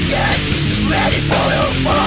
Ready for your fun